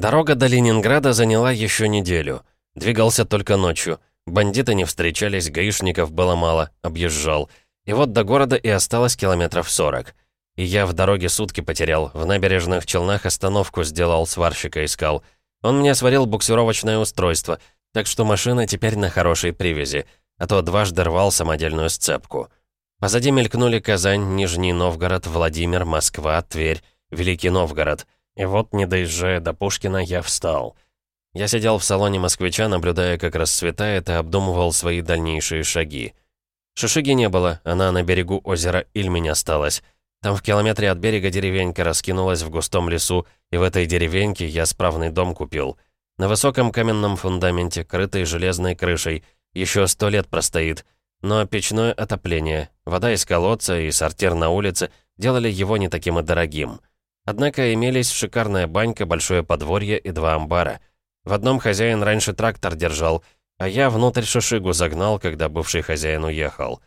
Дорога до Ленинграда заняла еще неделю. Двигался только ночью. Бандиты не встречались, гаишников было мало, объезжал. И вот до города и осталось километров сорок. И я в дороге сутки потерял, в набережных Челнах остановку сделал, сварщика искал. Он мне сварил буксировочное устройство, так что машина теперь на хорошей привязи, а то дважды рвал самодельную сцепку. Позади мелькнули Казань, Нижний Новгород, Владимир, Москва, Тверь, Великий Новгород — и вот, не доезжая до Пушкина, я встал. Я сидел в салоне москвича, наблюдая, как расцветает, и обдумывал свои дальнейшие шаги. Шишиги не было, она на берегу озера Ильмень осталась. Там в километре от берега деревенька раскинулась в густом лесу, и в этой деревеньке я справный дом купил. На высоком каменном фундаменте, крытый железной крышей, еще сто лет простоит. Но печное отопление, вода из колодца и сортир на улице делали его не таким и дорогим. Однако имелись шикарная банька, большое подворье и два амбара. В одном хозяин раньше трактор держал, а я внутрь шишигу загнал, когда бывший хозяин уехал.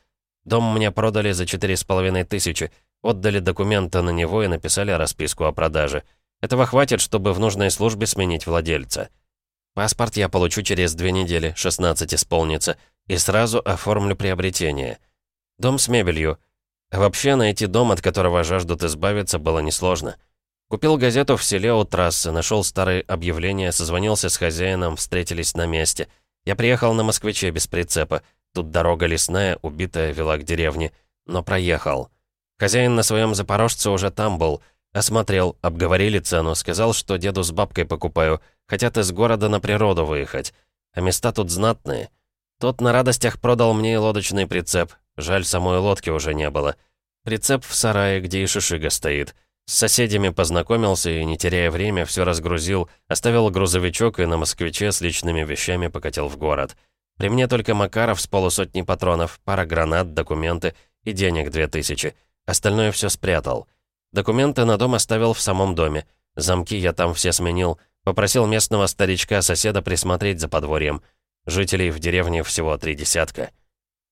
Дом мне продали за четыре с половиной тысячи, отдали документы на него и написали расписку о продаже. Этого хватит, чтобы в нужной службе сменить владельца. Паспорт я получу через две недели, 16 исполнится, и сразу оформлю приобретение. Дом с мебелью — Вообще, найти дом, от которого жаждут избавиться, было несложно. Купил газету в селе у трассы, нашел старые объявления, созвонился с хозяином, встретились на месте. Я приехал на москвиче без прицепа. Тут дорога лесная, убитая, вела к деревне. Но проехал. Хозяин на своем запорожце уже там был. Осмотрел, обговорили цену, сказал, что деду с бабкой покупаю. Хотят из города на природу выехать. А места тут знатные. Тот на радостях продал мне и лодочный прицеп. Жаль, самой лодки уже не было. Прицеп в сарае, где и шишига стоит. С соседями познакомился и, не теряя время, все разгрузил, оставил грузовичок и на москвиче с личными вещами покатил в город. При мне только Макаров с полусотни патронов, пара гранат, документы и денег две тысячи. Остальное все спрятал. Документы на дом оставил в самом доме. Замки я там все сменил. Попросил местного старичка-соседа присмотреть за подворьем. Жителей в деревне всего три десятка.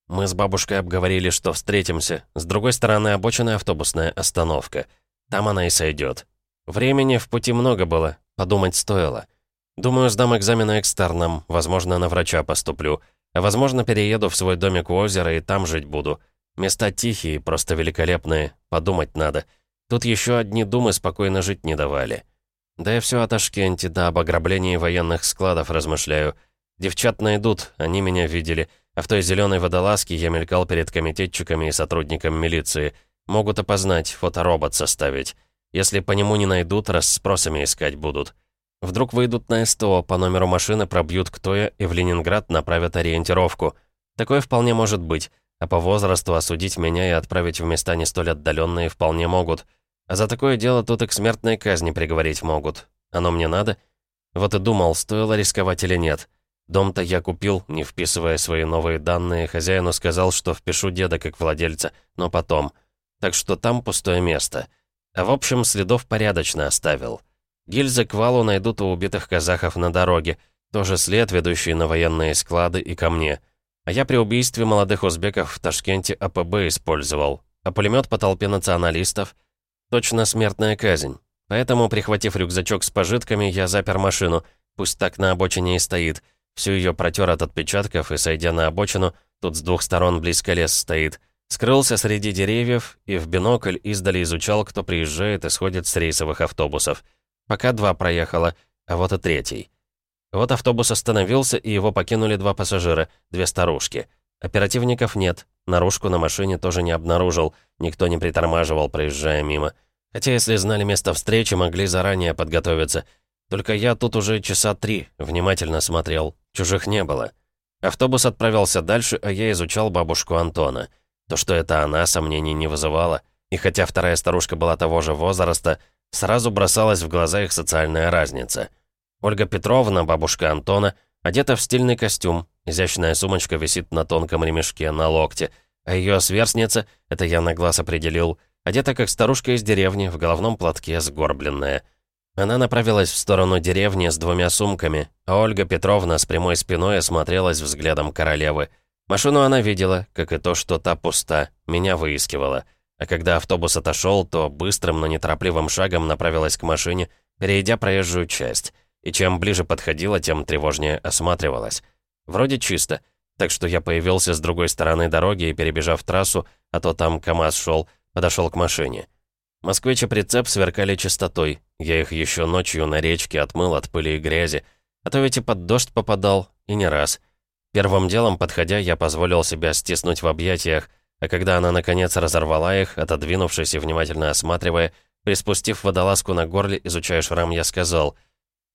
Мы с бабушкой обговорили, что встретимся. С другой стороны обочины автобусная остановка. Там она и сойдет. Времени в пути много было, подумать стоило. Думаю, сдам экзамены экстерном, возможно, на врача поступлю. А возможно, перееду в свой домик у озера и там жить буду. Места тихие, просто великолепные, подумать надо. Тут еще одни думы спокойно жить не давали. Да я все о Ташкенте, да об ограблении военных складов размышляю. Девчат найдут, они меня видели, а в той зеленой водолазке я мелькал перед комитетчиками и сотрудниками милиции. Могут опознать, фоторобот составить. Если по нему не найдут, расспросами искать будут. Вдруг выйдут на СТО, по номеру машины пробьют кто я и в Ленинград направят ориентировку. Такое вполне может быть, а по возрасту осудить меня и отправить в места не столь отдаленные вполне могут. А за такое дело тут и к смертной казни приговорить могут. Оно мне надо? Вот и думал, стоило рисковать или нет. Дом-то я купил, не вписывая свои новые данные. Хозяину сказал, что впишу деда как владельца, но потом. Так что там пустое место. А в общем, следов порядочно оставил. Гильзы к валу найдут у убитых казахов на дороге. Тоже след, ведущий на военные склады и ко мне. А я при убийстве молодых узбеков в Ташкенте АПБ использовал. А пулемет по толпе националистов — точно смертная казнь. Поэтому, прихватив рюкзачок с пожитками, я запер машину. Пусть так на обочине и стоит. Всю ее протер от отпечатков и, сойдя на обочину, тут с двух сторон близко лес стоит, скрылся среди деревьев и в бинокль издали изучал, кто приезжает и сходит с рейсовых автобусов. Пока два проехало, а вот и третий. Вот автобус остановился, и его покинули два пассажира, две старушки. Оперативников нет, наружку на машине тоже не обнаружил, никто не притормаживал, проезжая мимо. Хотя если знали место встречи, могли заранее подготовиться. Только я тут уже часа три внимательно смотрел, Чужих не было. Автобус отправился дальше, а я изучал бабушку Антона. То, что это она, сомнений не вызывало. И хотя вторая старушка была того же возраста, сразу бросалась в глаза их социальная разница. Ольга Петровна, бабушка Антона, одета в стильный костюм, изящная сумочка висит на тонком ремешке на локте, а ее сверстница, это я на глаз определил, одета как старушка из деревни, в головном платке сгорбленная. Она направилась в сторону деревни с двумя сумками, а Ольга Петровна с прямой спиной осмотрелась взглядом королевы. Машину она видела, как и то, что та пуста, меня выискивала. А когда автобус отошел, то быстрым, но неторопливым шагом направилась к машине, перейдя проезжую часть. и чем ближе подходила, тем тревожнее осматривалась. Вроде чисто, так что я появился с другой стороны дороги и, перебежав трассу, а то там КамАЗ шел, подошел к машине. Москвич и прицеп сверкали чистотой. Я их еще ночью на речке отмыл от пыли и грязи. А то ведь и под дождь попадал, и не раз. Первым делом, подходя, я позволил себя стиснуть в объятиях, а когда она, наконец, разорвала их, отодвинувшись и внимательно осматривая, приспустив водолазку на горле, изучая шрам, я сказал,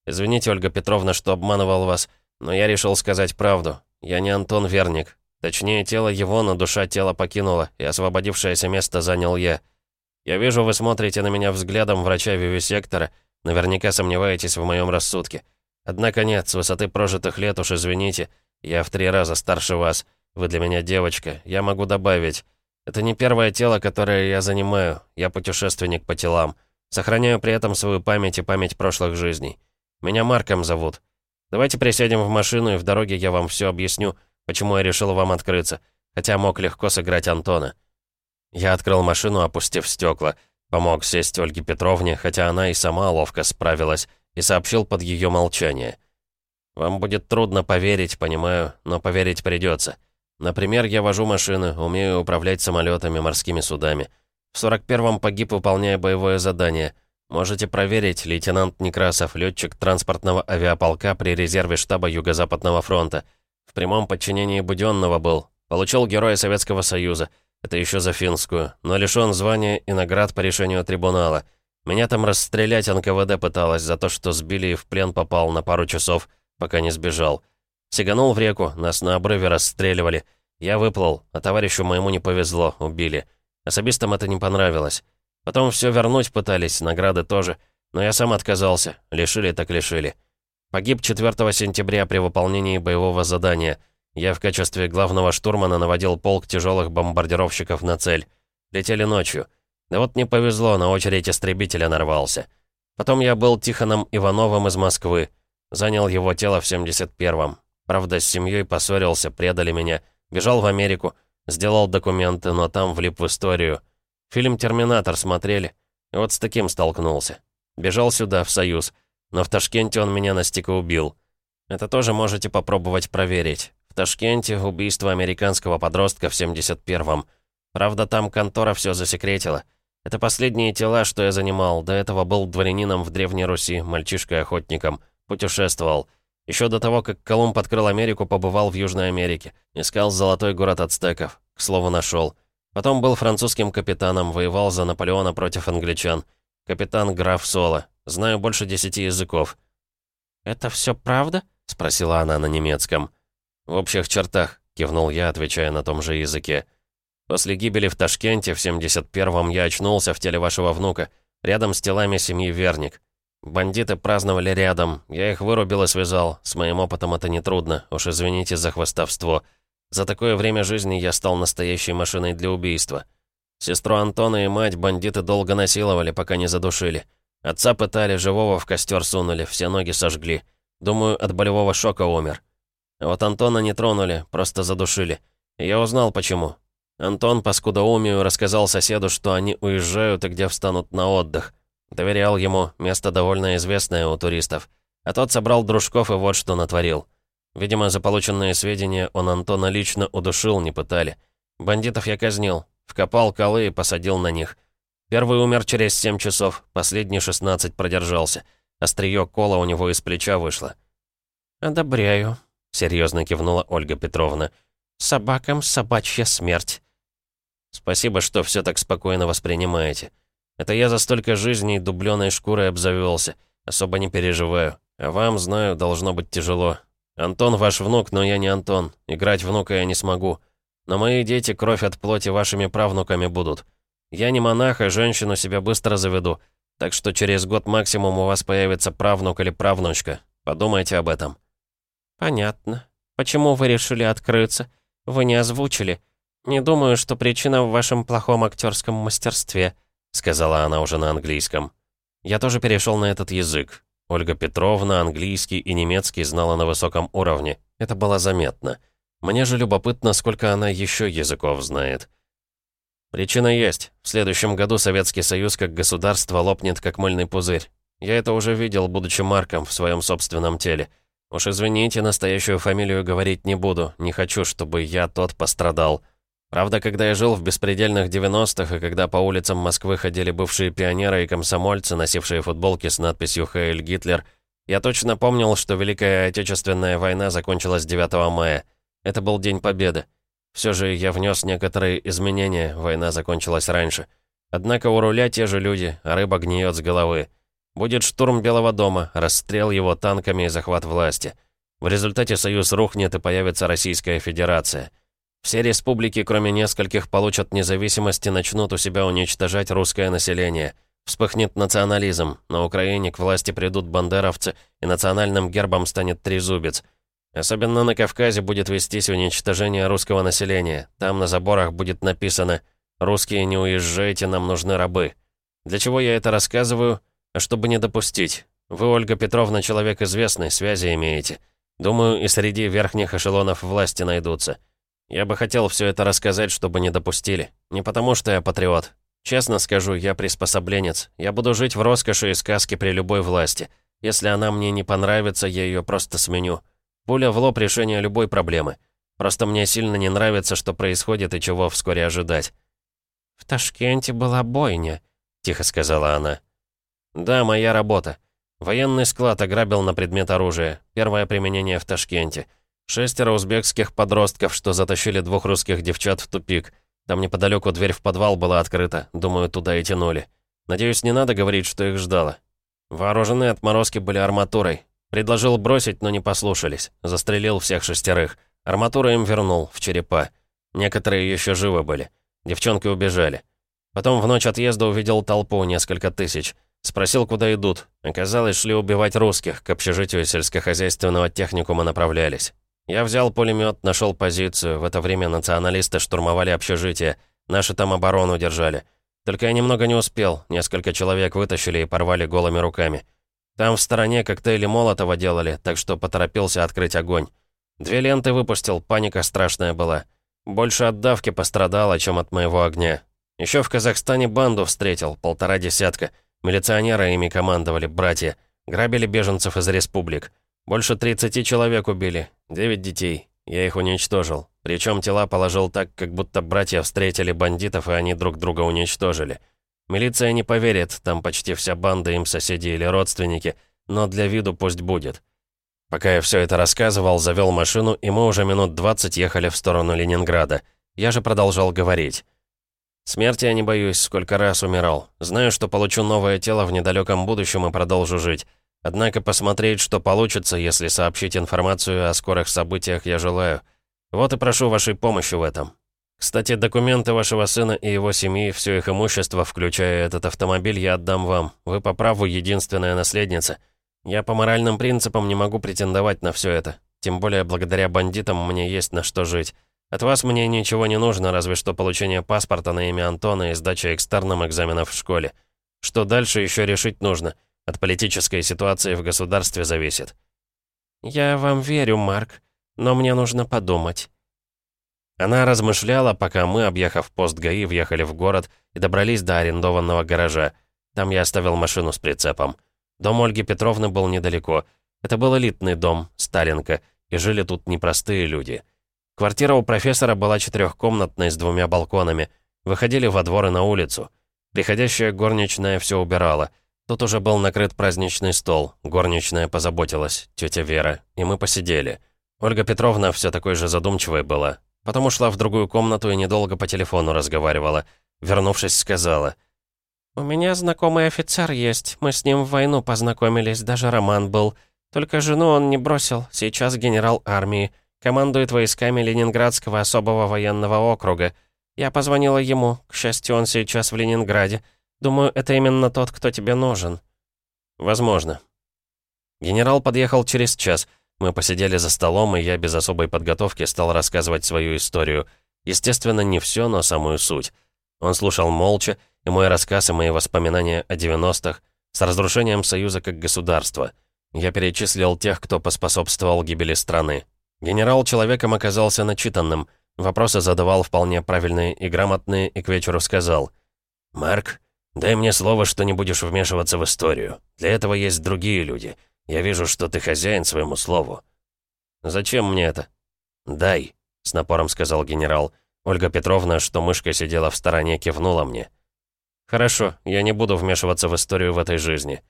«Извините, Ольга Петровна, что обманывал вас, но я решил сказать правду. Я не Антон Верник. Точнее, тело его, но душа тело покинула, и освободившееся место занял я. Я вижу, вы смотрите на меня взглядом врача вивисектора, наверняка сомневаетесь в моем рассудке. Однако нет, с высоты прожитых лет уж извините, я в три раза старше вас. Вы для меня девочка, я могу добавить. Это не первое тело, которое я занимаю, я путешественник по телам. Сохраняю при этом свою память и память прошлых жизней. Меня Марком зовут. Давайте присядем в машину, и в дороге я вам все объясню, почему я решил вам открыться, хотя мог легко сыграть Антона. Я открыл машину, опустив стекла, помог сесть Ольге Петровне, хотя она и сама ловко справилась, и сообщил под ее молчание. «Вам будет трудно поверить, понимаю, но поверить придется. Например, я вожу машины, умею управлять самолетами, морскими судами. В 41-м погиб, выполняя боевое задание. Можете проверить, лейтенант Некрасов, летчик транспортного авиаполка при резерве штаба Юго-Западного фронта. В прямом подчинении Буденного был. Получил Героя Советского Союза. Это еще за финскую. Но лишён звания и наград по решению трибунала. Меня там расстрелять НКВД пыталась за то, что сбили и в плен попал на пару часов, пока не сбежал. Сиганул в реку, нас на обрыве расстреливали. Я выплыл, а товарищу моему не повезло, убили. Особистам это не понравилось. Потом все вернуть пытались, награды тоже. Но я сам отказался. Лишили так лишили. Погиб 4 сентября при выполнении боевого задания. Я в качестве главного штурмана наводил полк тяжелых бомбардировщиков на цель. Летели ночью. Да вот не повезло, на очередь истребителя нарвался. Потом я был Тихоном Ивановым из Москвы. Занял его тело в 71-м. Правда, с семьей поссорился, предали меня. Бежал в Америку. Сделал документы, но там влип в историю. Фильм «Терминатор» смотрели. И вот с таким столкнулся. Бежал сюда, в Союз. Но в Ташкенте он меня настиг и убил. Это тоже можете попробовать проверить. Ташкенте убийство американского подростка в 71-м. Правда, там контора все засекретила. Это последние тела, что я занимал. До этого был дворянином в Древней Руси, мальчишкой-охотником. Путешествовал. Еще до того, как Колумб открыл Америку, побывал в Южной Америке. Искал золотой город ацтеков. К слову, нашел. Потом был французским капитаном, воевал за Наполеона против англичан. Капитан граф Соло. Знаю больше десяти языков». «Это все правда?» — спросила она на немецком. «В общих чертах», — кивнул я, отвечая на том же языке. «После гибели в Ташкенте в 71-м я очнулся в теле вашего внука, рядом с телами семьи Верник. Бандиты праздновали рядом, я их вырубил и связал. С моим опытом это нетрудно, уж извините за хвостовство. За такое время жизни я стал настоящей машиной для убийства. Сестру Антона и мать бандиты долго насиловали, пока не задушили. Отца пытали, живого в костер сунули, все ноги сожгли. Думаю, от болевого шока умер. Вот Антона не тронули, просто задушили. Я узнал, почему. Антон по скудоумию рассказал соседу, что они уезжают и где встанут на отдых. Доверял ему, место довольно известное у туристов. А тот собрал дружков и вот что натворил. Видимо, за полученные сведения он Антона лично удушил, не пытали. Бандитов я казнил, вкопал колы и посадил на них. Первый умер через 7 часов, последний 16 продержался. Остриё кола у него из плеча вышло. «Одобряю», — серьезно кивнула Ольга Петровна. «Собакам собачья смерть». «Спасибо, что все так спокойно воспринимаете. Это я за столько жизней дубленой шкурой обзавелся. Особо не переживаю. А вам, знаю, должно быть тяжело. «Антон ваш внук, но я не Антон. Играть внука я не смогу. Но мои дети кровь от плоти вашими правнуками будут. Я не монах, и женщину себя быстро заведу. Так что через год максимум у вас появится правнук или правнучка. Подумайте об этом». «Понятно. Почему вы решили открыться? Вы не озвучили. Не думаю, что причина в вашем плохом актерском мастерстве», сказала она уже на английском. Я тоже перешел на этот язык. Ольга Петровна английский и немецкий знала на высоком уровне. Это было заметно. Мне же любопытно, сколько она еще языков знает. Причина есть. В следующем году Советский Союз как государство лопнет как мыльный пузырь. Я это уже видел, будучи Марком в своем собственном теле. Уж извините, настоящую фамилию говорить не буду. Не хочу, чтобы я тот пострадал. Правда, когда я жил в беспредельных 90-х, и когда по улицам Москвы ходили бывшие пионеры и комсомольцы, носившие футболки с надписью «Хейль Гитлер», я точно помнил, что Великая Отечественная война закончилась 9 мая. Это был День Победы. Все же я внес некоторые изменения, война закончилась раньше. Однако у руля те же люди, а рыба гниет с головы. Будет штурм Белого дома, расстрел его танками и захват власти. В результате Союз рухнет и появится Российская Федерация. Все республики, кроме нескольких, получат независимость и начнут у себя уничтожать русское население. Вспыхнет национализм, на Украине к власти придут бандеровцы, и национальным гербом станет трезубец. Особенно на Кавказе будет вестись уничтожение русского населения. Там на заборах будет написано «Русские, не уезжайте, нам нужны рабы». Для чего я это рассказываю? Чтобы не допустить. Вы, Ольга Петровна, человек известный, связи имеете. Думаю, и среди верхних эшелонов власти найдутся. Я бы хотел все это рассказать, чтобы не допустили. Не потому, что я патриот. Честно скажу, я приспособленец. Я буду жить в роскоши и сказке при любой власти. Если она мне не понравится, я ее просто сменю. Пуля в лоб решения любой проблемы. Просто мне сильно не нравится, что происходит и чего вскоре ожидать. «В Ташкенте была бойня», — тихо сказала она. «Да, моя работа. Военный склад ограбил на предмет оружия. Первое применение в Ташкенте. Шестеро узбекских подростков, что затащили двух русских девчат в тупик. Там неподалеку дверь в подвал была открыта. Думаю, туда и тянули. Надеюсь, не надо говорить, что их ждало. Вооруженные отморозки были арматурой. Предложил бросить, но не послушались. Застрелил всех шестерых. Арматуру им вернул, в черепа. Некоторые еще живы были. Девчонки убежали. Потом в ночь отъезда увидел толпу, несколько тысяч. Спросил, куда идут. Оказалось, шли убивать русских, к общежитию сельскохозяйственного техникума направлялись. Я взял пулемет, нашел позицию. В это время националисты штурмовали общежитие. Наши там оборону держали. Только я немного не успел. Несколько человек вытащили и порвали голыми руками. Там в стороне коктейли Молотова делали, так что поторопился открыть огонь. Две ленты выпустил, паника страшная была. Больше от давки пострадало, чем от моего огня. Еще в Казахстане банду встретил, полтора десятка. Милиционеры ими командовали, братья. Грабили беженцев из республик. Больше 30 человек убили, 9 детей. Я их уничтожил. Причем тела положил так, как будто братья встретили бандитов, и они друг друга уничтожили. Милиция не поверит, там почти вся банда им соседи или родственники, но для виду пусть будет. Пока я все это рассказывал, завел машину, и мы уже минут 20 ехали в сторону Ленинграда. Я же продолжал говорить. Смерти я не боюсь, сколько раз умирал. Знаю, что получу новое тело в недалеком будущем и продолжу жить. Однако посмотреть, что получится, если сообщить информацию о скорых событиях, я желаю. Вот и прошу вашей помощи в этом. Кстати, документы вашего сына и его семьи, все их имущество, включая этот автомобиль, я отдам вам. Вы по праву единственная наследница. Я по моральным принципам не могу претендовать на все это. Тем более, благодаря бандитам мне есть на что жить. От вас мне ничего не нужно, разве что получение паспорта на имя Антона и сдача экстерном экзаменов в школе. Что дальше еще решить нужно. От политической ситуации в государстве зависит. «Я вам верю, Марк, но мне нужно подумать». Она размышляла, пока мы, объехав пост ГАИ, въехали в город и добрались до арендованного гаража. Там я оставил машину с прицепом. Дом Ольги Петровны был недалеко. Это был элитный дом, Сталинка, и жили тут непростые люди. Квартира у профессора была четырехкомнатной с двумя балконами. Выходили во двор и на улицу. Приходящая горничная все убирала. Тут уже был накрыт праздничный стол. Горничная позаботилась, тетя Вера, и мы посидели. Ольга Петровна все такой же задумчивой была. Потом ушла в другую комнату и недолго по телефону разговаривала. Вернувшись, сказала. «У меня знакомый офицер есть. Мы с ним в войну познакомились, даже роман был. Только жену он не бросил. Сейчас генерал армии. Командует войсками Ленинградского особого военного округа. Я позвонила ему. К счастью, он сейчас в Ленинграде. Думаю, это именно тот, кто тебе нужен». «Возможно». Генерал подъехал через час. Мы посидели за столом, и я без особой подготовки стал рассказывать свою историю. Естественно, не все, но самую суть. Он слушал молча, и мой рассказ и мои воспоминания о 90-х с разрушением Союза как государства. Я перечислил тех, кто поспособствовал гибели страны. Генерал человеком оказался начитанным, вопросы задавал вполне правильные и грамотные, и к вечеру сказал. «Марк, «Дай мне слово, что не будешь вмешиваться в историю. Для этого есть другие люди. Я вижу, что ты хозяин своему слову». «Зачем мне это?» «Дай», — с напором сказал генерал. Ольга Петровна, что мышка сидела в стороне, кивнула мне. «Хорошо, я не буду вмешиваться в историю в этой жизни».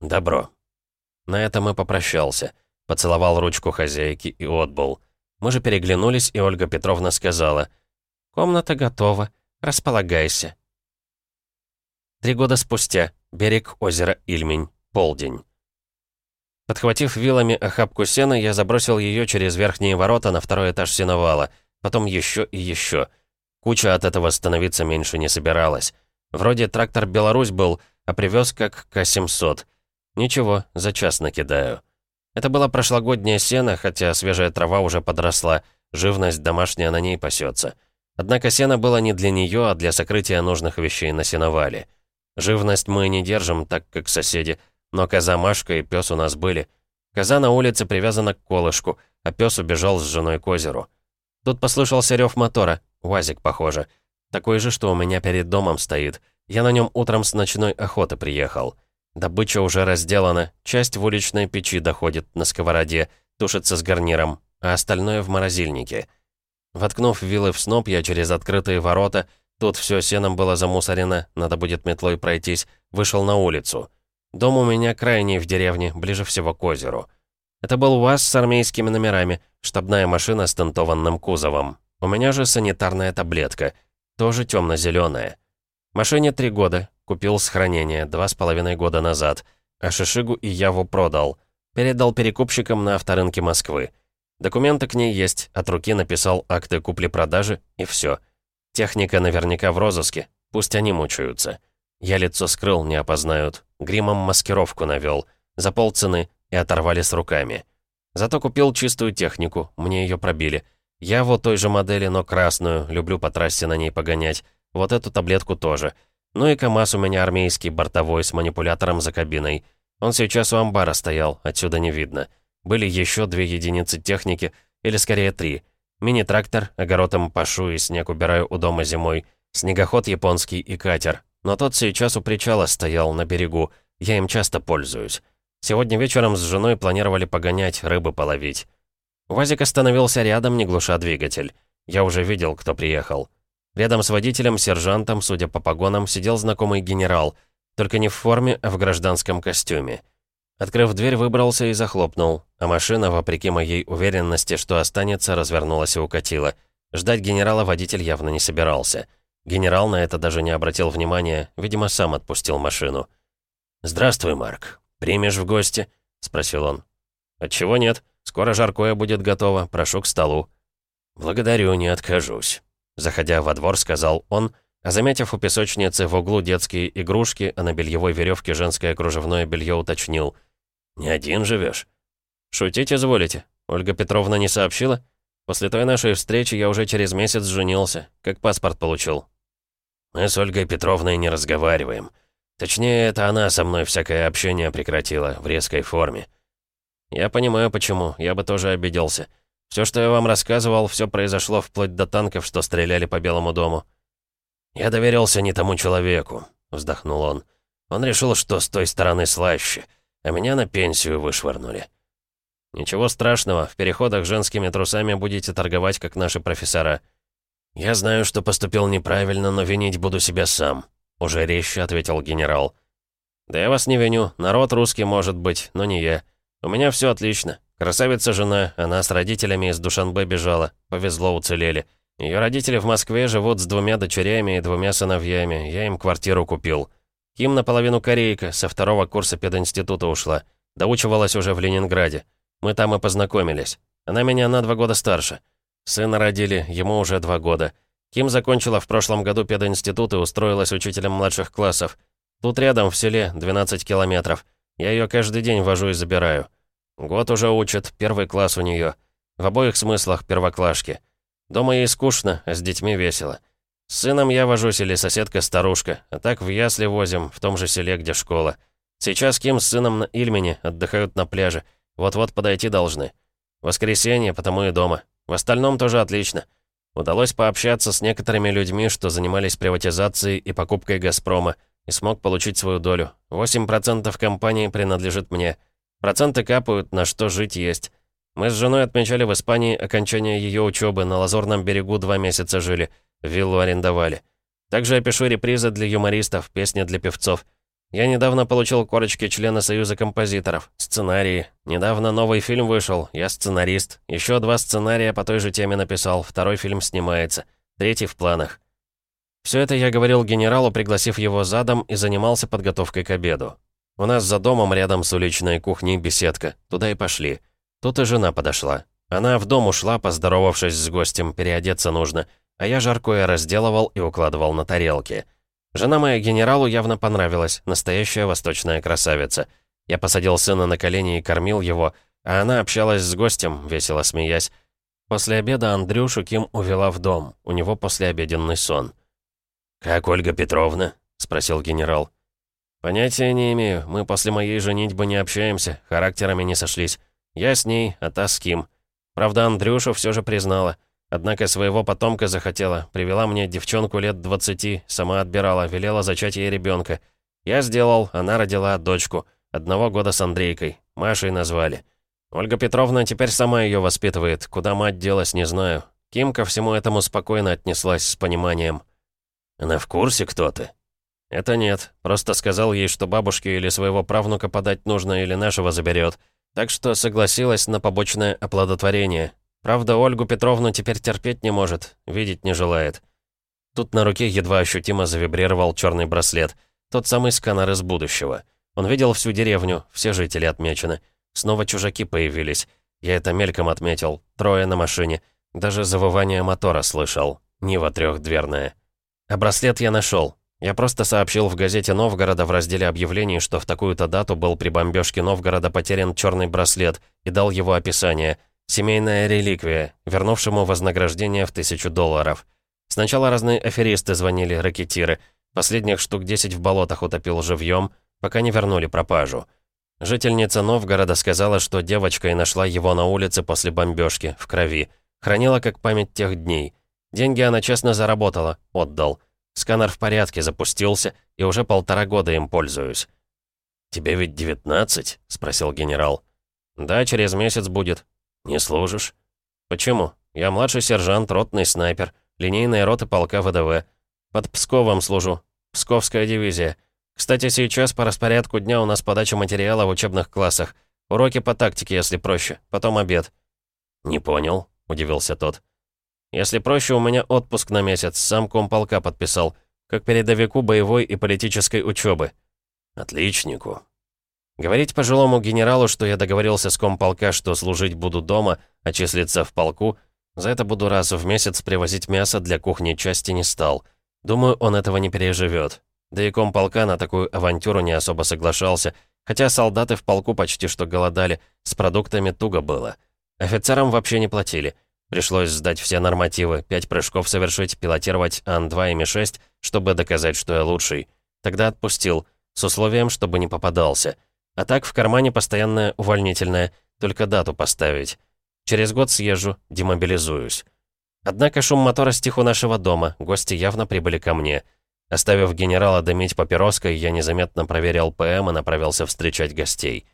«Добро». На этом и попрощался. Поцеловал ручку хозяйки и отбыл. Мы же переглянулись, и Ольга Петровна сказала, «Комната готова. Располагайся». Три года спустя. Берег озера Ильмень. Полдень. Подхватив вилами охапку сена, я забросил ее через верхние ворота на второй этаж сеновала, потом еще и еще. Куча от этого становиться меньше не собиралась. Вроде трактор «Беларусь» был, а привез как К-700. Ничего, за час накидаю. Это было прошлогоднее сено, хотя свежая трава уже подросла, живность домашняя на ней пасется. Однако сено было не для нее, а для сокрытия нужных вещей на сеновале. Живность мы не держим, так как соседи, но коза Машка и пес у нас были. Коза на улице привязана к колышку, а пес убежал с женой к озеру. Тут послышался рев мотора, УАЗик, похоже. Такой же, что у меня перед домом стоит. Я на нем утром с ночной охоты приехал. Добыча уже разделана, часть в уличной печи доходит на сковороде, тушится с гарниром, а остальное в морозильнике. Воткнув вилы в сноп, я через открытые ворота, тут все сеном было замусорено, надо будет метлой пройтись, вышел на улицу. Дом у меня крайний в деревне, ближе всего к озеру. Это был УАЗ с армейскими номерами, штабная машина с тентованным кузовом. У меня же санитарная таблетка, тоже темно-зеленая. Машине три года, купил с хранения два с половиной года назад, а Шишигу и Яву продал. Передал перекупщикам на авторынке Москвы. Документы к ней есть, от руки написал акты купли-продажи, и все. Техника наверняка в розыске, пусть они мучаются. Я лицо скрыл, не опознают. Гримом маскировку навел. За полцены и оторвали с руками. Зато купил чистую технику, мне ее пробили. Я вот той же модели, но красную, люблю по трассе на ней погонять. Вот эту таблетку тоже. Ну и КамАЗ у меня армейский, бортовой, с манипулятором за кабиной. Он сейчас у амбара стоял, отсюда не видно. Были еще две единицы техники, или скорее три. Мини-трактор, огородом пашу и снег убираю у дома зимой. Снегоход японский и катер. Но тот сейчас у причала стоял на берегу. Я им часто пользуюсь. Сегодня вечером с женой планировали погонять, рыбы половить. Вазик остановился рядом, не глуша двигатель. Я уже видел, кто приехал. Рядом с водителем, сержантом, судя по погонам, сидел знакомый генерал. Только не в форме, а в гражданском костюме. Открыв дверь, выбрался и захлопнул, а машина, вопреки моей уверенности, что останется, развернулась и укатила. Ждать генерала водитель явно не собирался. Генерал на это даже не обратил внимания, видимо, сам отпустил машину. «Здравствуй, Марк. Примешь в гости?» — спросил он. «Отчего нет? Скоро жаркое будет готово, прошу к столу». «Благодарю, не откажусь», — заходя во двор, сказал он, а заметив у песочницы в углу детские игрушки, а на бельевой веревке женское кружевное белье уточнил. «Не один живешь?» «Шутить изволите? Ольга Петровна не сообщила? После той нашей встречи я уже через месяц женился, как паспорт получил». Мы с Ольгой Петровной не разговариваем. Точнее, это она со мной всякое общение прекратила в резкой форме. Я понимаю, почему. Я бы тоже обиделся. Все, что я вам рассказывал, все произошло вплоть до танков, что стреляли по Белому дому. Я доверился не тому человеку, вздохнул он. Он решил, что с той стороны слаще, а меня на пенсию вышвырнули. Ничего страшного, в переходах женскими трусами будете торговать, как наши профессора. «Я знаю, что поступил неправильно, но винить буду себя сам», — уже резче ответил генерал. «Да я вас не виню. Народ русский может быть, но не я. У меня все отлично. Красавица жена, она с родителями из Душанбе бежала. Повезло, уцелели. Ее родители в Москве живут с двумя дочерями и двумя сыновьями. Я им квартиру купил. Ким наполовину корейка, со второго курса пединститута ушла. Доучивалась уже в Ленинграде. Мы там и познакомились. Она меня на два года старше. Сына родили, ему уже два года. Ким закончила в прошлом году пединститут и устроилась учителем младших классов. Тут рядом, в селе, 12 километров. Я ее каждый день вожу и забираю. Год уже учит, первый класс у нее. В обоих смыслах первоклашки. Дома ей скучно, а с детьми весело. С сыном я вожусь или соседка-старушка, а так в ясли возим, в том же селе, где школа. Сейчас Ким с сыном на Ильмине отдыхают на пляже. Вот-вот подойти должны. Воскресенье, потому и дома. В остальном тоже отлично. Удалось пообщаться с некоторыми людьми, что занимались приватизацией и покупкой «Газпрома». и смог получить свою долю. 8% компании принадлежит мне. Проценты капают, на что жить есть. Мы с женой отмечали в Испании окончание ее учебы, на Лазурном берегу два месяца жили, виллу арендовали. Также я пишу репризы для юмористов, песни для певцов. Я недавно получил корочки члена Союза композиторов, сценарии. Недавно новый фильм вышел, я сценарист. Еще два сценария по той же теме написал, второй фильм снимается, третий в планах. Все это я говорил генералу, пригласив его задом, и занимался подготовкой к обеду. У нас за домом рядом с уличной кухней беседка, туда и пошли. Тут и жена подошла. Она в дом ушла, поздоровавшись с гостем, переодеться нужно, а я жаркое разделывал и укладывал на тарелки. Жена моя генералу явно понравилась, настоящая восточная красавица. Я посадил сына на колени и кормил его, а она общалась с гостем, весело смеясь. После обеда Андрюшу Ким увела в дом, у него послеобеденный сон. «Как Ольга Петровна?» — спросил генерал. «Понятия не имею, мы после моей женитьбы не общаемся, характерами не сошлись. Я с ней, а та с Ким. Правда, Андрюшу все же признала. Однако своего потомка захотела. Привела мне девчонку лет 20, сама отбирала, велела зачать ей ребенка. Я сделал, она родила дочку. Одного года с Андрейкой. Машей назвали. Ольга Петровна теперь сама ее воспитывает. Куда мать делась, не знаю. Ким ко всему этому спокойно отнеслась с пониманием. «Она в курсе, кто ты?» «Это нет. Просто сказал ей, что бабушке или своего правнука подать нужно, или нашего заберет. Так что согласилась на побочное оплодотворение. Правда, Ольгу Петровну теперь терпеть не может, видеть не желает. Тут на руке едва ощутимо завибрировал черный браслет. Тот самый сканер из будущего. Он видел всю деревню, все жители отмечены. Снова чужаки появились. Я это мельком отметил. Трое на машине. Даже завывание мотора слышал. Нива трехдверная. А браслет я нашел. Я просто сообщил в газете Новгорода в разделе объявлений, что в такую-то дату был при бомбежке Новгорода потерян черный браслет и дал его описание. Семейная реликвия, вернувшему вознаграждение в тысячу долларов. Сначала разные аферисты звонили, ракетиры. Последних штук 10 в болотах утопил живьем, пока не вернули пропажу. Жительница Новгорода сказала, что девочка и нашла его на улице после бомбежки, в крови. Хранила как память тех дней. Деньги она честно заработала, отдал. Сканер в порядке, запустился, и уже полтора года им пользуюсь». «Тебе ведь девятнадцать?» — спросил генерал. «Да, через месяц будет. Не служишь?» «Почему? Я младший сержант, ротный снайпер, линейная рота полка ВДВ. Под Псковом служу. Псковская дивизия. Кстати, сейчас по распорядку дня у нас подача материала в учебных классах. Уроки по тактике, если проще. Потом обед». «Не понял», — удивился тот. Если проще, у меня отпуск на месяц, сам комполка подписал, как передовику боевой и политической учебы. Отличнику. Говорить пожилому генералу, что я договорился с комполка, что служить буду дома, а числиться в полку, за это буду раз в месяц привозить мясо для кухни части не стал. Думаю, он этого не переживет. Да и комполка на такую авантюру не особо соглашался, хотя солдаты в полку почти что голодали, с продуктами туго было. Офицерам вообще не платили — Пришлось сдать все нормативы, пять прыжков совершить, пилотировать Ан-2 и Ми-6, чтобы доказать, что я лучший. Тогда отпустил, с условием, чтобы не попадался. А так в кармане постоянная увольнительная, только дату поставить. Через год съезжу, демобилизуюсь. Однако шум мотора стих у нашего дома, гости явно прибыли ко мне. Оставив генерала дымить папироской, я незаметно проверил ПМ и направился встречать гостей.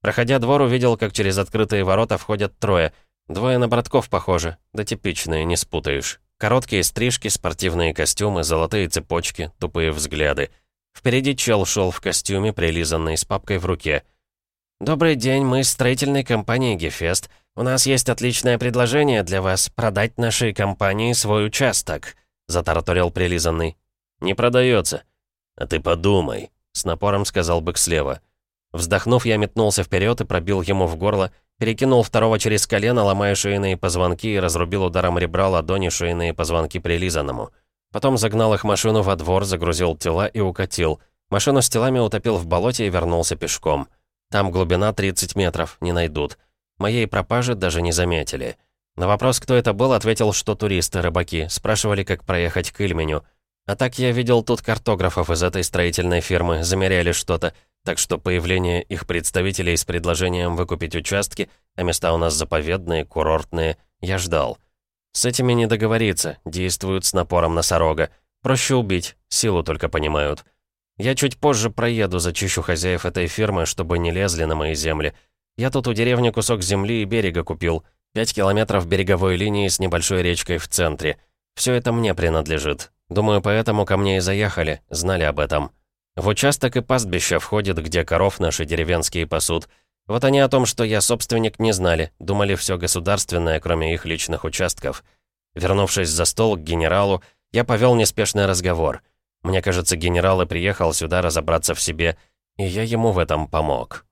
Проходя двор, увидел, как через открытые ворота входят трое — Двое на братков похожи, да типичные, не спутаешь. Короткие стрижки, спортивные костюмы, золотые цепочки, тупые взгляды. Впереди чел шел в костюме, прилизанный, с папкой в руке. «Добрый день, мы из строительной компании «Гефест». У нас есть отличное предложение для вас — продать нашей компании свой участок», — затараторил прилизанный. «Не продается». «А ты подумай», — с напором сказал бык слева. Вздохнув, я метнулся вперед и пробил ему в горло, Перекинул второго через колено, ломая шейные позвонки, и разрубил ударом ребра ладони шейные позвонки прилизанному. Потом загнал их машину во двор, загрузил тела и укатил. Машину с телами утопил в болоте и вернулся пешком. Там глубина 30 метров, не найдут. Моей пропажи даже не заметили. На вопрос, кто это был, ответил, что туристы, рыбаки, спрашивали, как проехать к Ильменю. А так я видел тут картографов из этой строительной фирмы, замеряли что-то, так что появление их представителей с предложением выкупить участки, а места у нас заповедные, курортные, я ждал. С этими не договориться, действуют с напором носорога. Проще убить, силу только понимают. Я чуть позже проеду, зачищу хозяев этой фирмы, чтобы не лезли на мои земли. Я тут у деревни кусок земли и берега купил. Пять километров береговой линии с небольшой речкой в центре. Все это мне принадлежит. Думаю, поэтому ко мне и заехали, знали об этом. В участок и пастбище входит, где коров наши деревенские пасут. Вот они о том, что я собственник, не знали, думали все государственное, кроме их личных участков. Вернувшись за стол к генералу, я повел неспешный разговор. Мне кажется, генерал и приехал сюда разобраться в себе, и я ему в этом помог.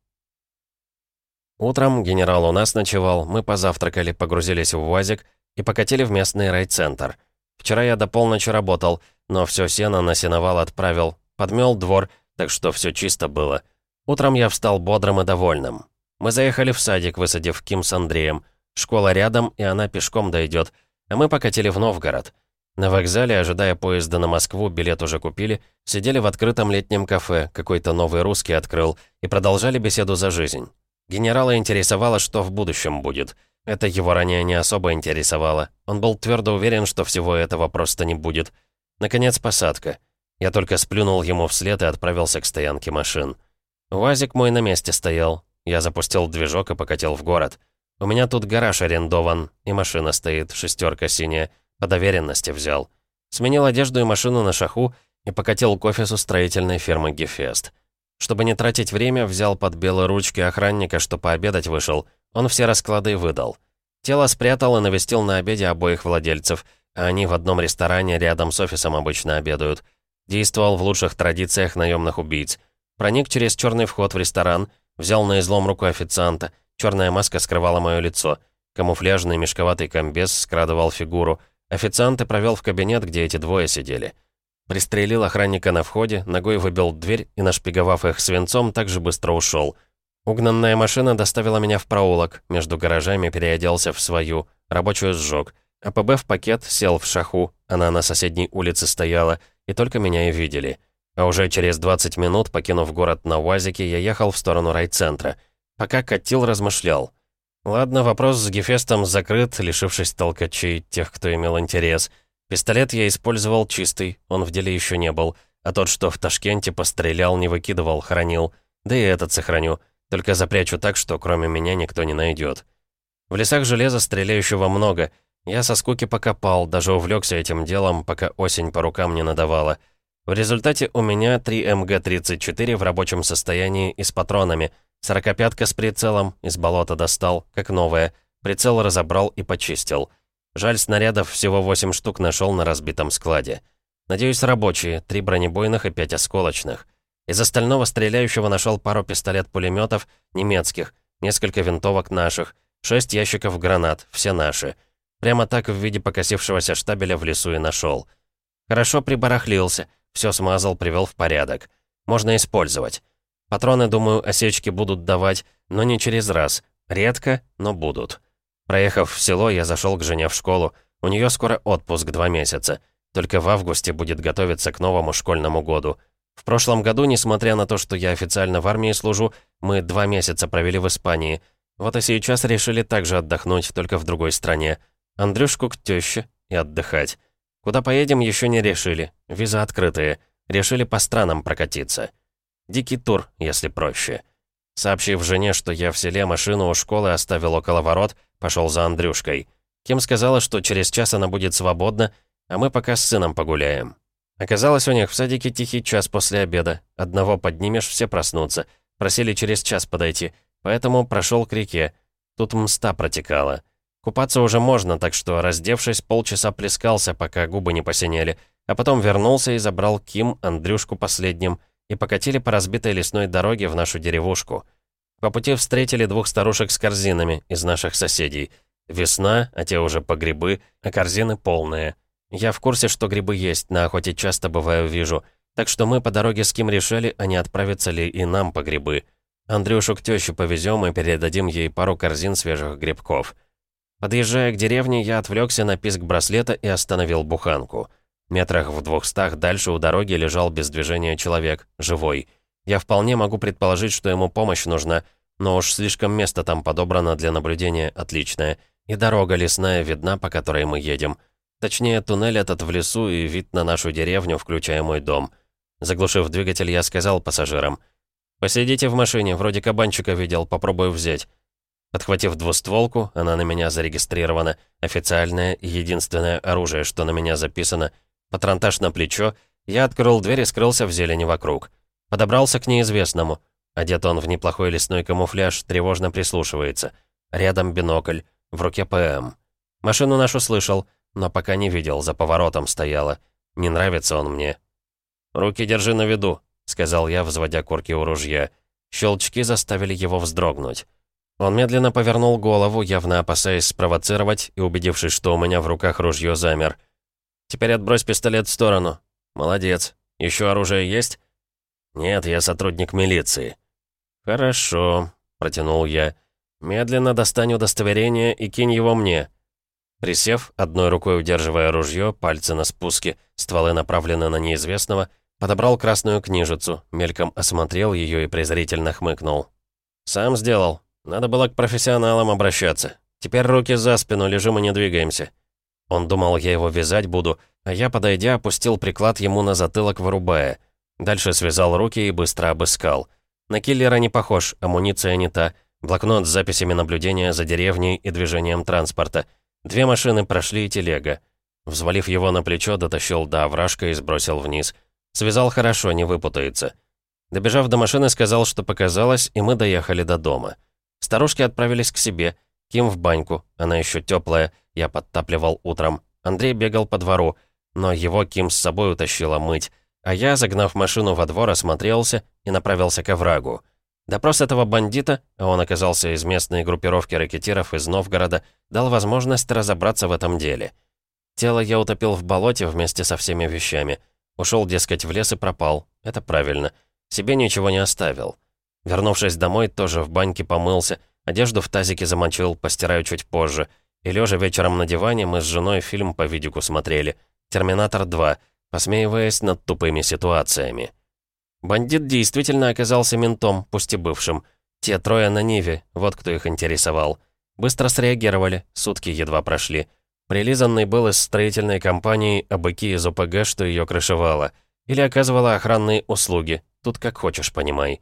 Утром генерал у нас ночевал, мы позавтракали, погрузились в УАЗик и покатили в местный райцентр. Вчера я до полночи работал, но все сено на сеновал отправил, подмел двор, так что все чисто было. Утром я встал бодрым и довольным. Мы заехали в садик, высадив Ким с Андреем. Школа рядом, и она пешком дойдет. А мы покатили в Новгород. На вокзале, ожидая поезда на Москву, билет уже купили, сидели в открытом летнем кафе, какой-то новый русский открыл, и продолжали беседу за жизнь. Генерала интересовало, что в будущем будет. Это его ранее не особо интересовало. Он был твердо уверен, что всего этого просто не будет. Наконец, посадка. Я только сплюнул ему вслед и отправился к стоянке машин. УАЗик мой на месте стоял. Я запустил движок и покатил в город. У меня тут гараж арендован, и машина стоит, шестерка синяя. По доверенности взял. Сменил одежду и машину на шаху и покатил к офису строительной фирмы «Гефест». Чтобы не тратить время, взял под белые ручки охранника, что пообедать вышел. Он все расклады выдал. Тело спрятал и навестил на обеде обоих владельцев, а они в одном ресторане рядом с офисом обычно обедают. Действовал в лучших традициях наемных убийц. Проник через черный вход в ресторан, взял на излом руку официанта, черная маска скрывала мое лицо. Камуфляжный мешковатый комбез скрадывал фигуру, Официант и провел в кабинет, где эти двое сидели. Пристрелил охранника на входе, ногой выбил дверь и, нашпиговав их свинцом, также быстро ушел. Угнанная машина доставила меня в проулок, между гаражами переоделся в свою, рабочую сжег. АПБ в пакет, сел в шаху, она на соседней улице стояла, и только меня и видели. А уже через 20 минут, покинув город на УАЗике, я ехал в сторону райцентра. Пока катил, размышлял. Ладно, вопрос с Гефестом закрыт, лишившись толкачей, тех, кто имел интерес. Пистолет я использовал чистый, он в деле еще не был. А тот, что в Ташкенте пострелял, не выкидывал, хранил. Да и этот сохраню. Только запрячу так, что кроме меня никто не найдет. В лесах железа стреляющего много. Я со скуки покопал, даже увлекся этим делом, пока осень по рукам не надавала. В результате у меня 3 МГ-34 в рабочем состоянии и с патронами — Сорокопятка с прицелом, из болота достал, как новая. Прицел разобрал и почистил. Жаль, снарядов всего 8 штук нашел на разбитом складе. Надеюсь, рабочие, три бронебойных и пять осколочных. Из остального стреляющего нашел пару пистолет-пулеметов немецких, несколько винтовок наших, шесть ящиков гранат, все наши. Прямо так в виде покосившегося штабеля в лесу и нашел. Хорошо прибарахлился, все смазал, привел в порядок. Можно использовать. Патроны, думаю, осечки будут давать, но не через раз. Редко, но будут. Проехав в село, я зашел к жене в школу. У нее скоро отпуск два месяца. Только в августе будет готовиться к новому школьному году. В прошлом году, несмотря на то, что я официально в армии служу, мы два месяца провели в Испании. Вот и сейчас решили также отдохнуть, только в другой стране. Андрюшку к тёще и отдыхать. Куда поедем, еще не решили. Виза открытые. Решили по странам прокатиться. Дикий тур, если проще. Сообщив жене, что я в селе машину у школы оставил около ворот, пошел за Андрюшкой. Кем сказала, что через час она будет свободна, а мы пока с сыном погуляем. Оказалось, у них в садике тихий час после обеда. Одного поднимешь, все проснутся. Просили через час подойти, поэтому прошел к реке. Тут мста протекала. Купаться уже можно, так что, раздевшись, полчаса плескался, пока губы не посинели, а потом вернулся и забрал Ким, Андрюшку последним, и покатили по разбитой лесной дороге в нашу деревушку. По пути встретили двух старушек с корзинами из наших соседей. Весна, а те уже по грибы, а корзины полные. Я в курсе, что грибы есть, на охоте часто бываю вижу. Так что мы по дороге с кем решили, а не отправиться ли и нам по грибы. Андрюшу к тёще повезем и передадим ей пару корзин свежих грибков. Подъезжая к деревне, я отвлекся на писк браслета и остановил буханку. Метрах в двухстах дальше у дороги лежал без движения человек, живой. Я вполне могу предположить, что ему помощь нужна, но уж слишком место там подобрано для наблюдения отличное, и дорога лесная видна, по которой мы едем. Точнее, туннель этот в лесу и вид на нашу деревню, включая мой дом. Заглушив двигатель, я сказал пассажирам. «Посидите в машине, вроде кабанчика видел, попробую взять». Подхватив двустволку, она на меня зарегистрирована, официальное и единственное оружие, что на меня записано, патронтаж на плечо, я открыл дверь и скрылся в зелени вокруг. Подобрался к неизвестному. Одет он в неплохой лесной камуфляж, тревожно прислушивается. Рядом бинокль, в руке ПМ. Машину нашу слышал, но пока не видел, за поворотом стояла. Не нравится он мне. «Руки держи на виду», — сказал я, взводя корки у ружья. Щелчки заставили его вздрогнуть. Он медленно повернул голову, явно опасаясь спровоцировать, и, убедившись, что у меня в руках ружье, замер. «Теперь отбрось пистолет в сторону. Молодец. Еще оружие есть?» «Нет, я сотрудник милиции». «Хорошо», — протянул я. «Медленно достань удостоверение и кинь его мне». Присев, одной рукой удерживая ружье, пальцы на спуске, стволы направлены на неизвестного, подобрал красную книжицу, мельком осмотрел ее и презрительно хмыкнул. «Сам сделал. Надо было к профессионалам обращаться. Теперь руки за спину, лежим и не двигаемся». Он думал, я его вязать буду, а я, подойдя, опустил приклад ему на затылок, вырубая. Дальше связал руки и быстро обыскал. На киллера не похож, амуниция не та. Блокнот с записями наблюдения за деревней и движением транспорта. Две машины прошли и телега. Взвалив его на плечо, дотащил до овражка и сбросил вниз. Связал хорошо, не выпутается. Добежав до машины, сказал, что показалось, и мы доехали до дома. Старушки отправились к себе. Ким в баньку, она еще теплая, я подтапливал утром. Андрей бегал по двору, но его Ким с собой утащила мыть. А я, загнав машину во двор, осмотрелся и направился к оврагу. Допрос этого бандита, а он оказался из местной группировки ракетиров из Новгорода, дал возможность разобраться в этом деле. Тело я утопил в болоте вместе со всеми вещами. Ушел, дескать, в лес и пропал. Это правильно. Себе ничего не оставил. Вернувшись домой, тоже в баньке помылся, одежду в тазике замочил, постираю чуть позже. И лежа вечером на диване, мы с женой фильм по видику смотрели. «Терминатор 2», посмеиваясь над тупыми ситуациями. Бандит действительно оказался ментом, пусть и бывшим. Те трое на Ниве, вот кто их интересовал. Быстро среагировали, сутки едва прошли. Прилизанный был из строительной компании, а быки из ОПГ, что ее крышевало. Или оказывала охранные услуги, тут как хочешь, понимай.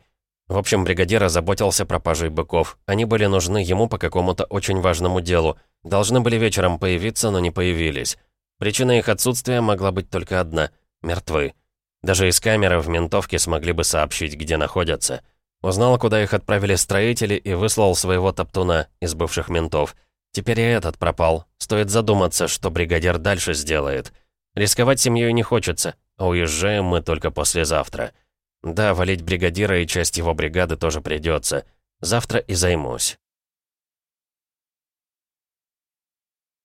В общем, бригадир озаботился пропажей быков. Они были нужны ему по какому-то очень важному делу. Должны были вечером появиться, но не появились. Причина их отсутствия могла быть только одна — мертвы. Даже из камеры в ментовке смогли бы сообщить, где находятся. Узнал, куда их отправили строители и выслал своего топтуна из бывших ментов. Теперь и этот пропал. Стоит задуматься, что бригадир дальше сделает. Рисковать семьей не хочется, а уезжаем мы только послезавтра. Да, валить бригадира и часть его бригады тоже придется. Завтра и займусь.